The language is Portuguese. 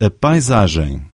a paisagem.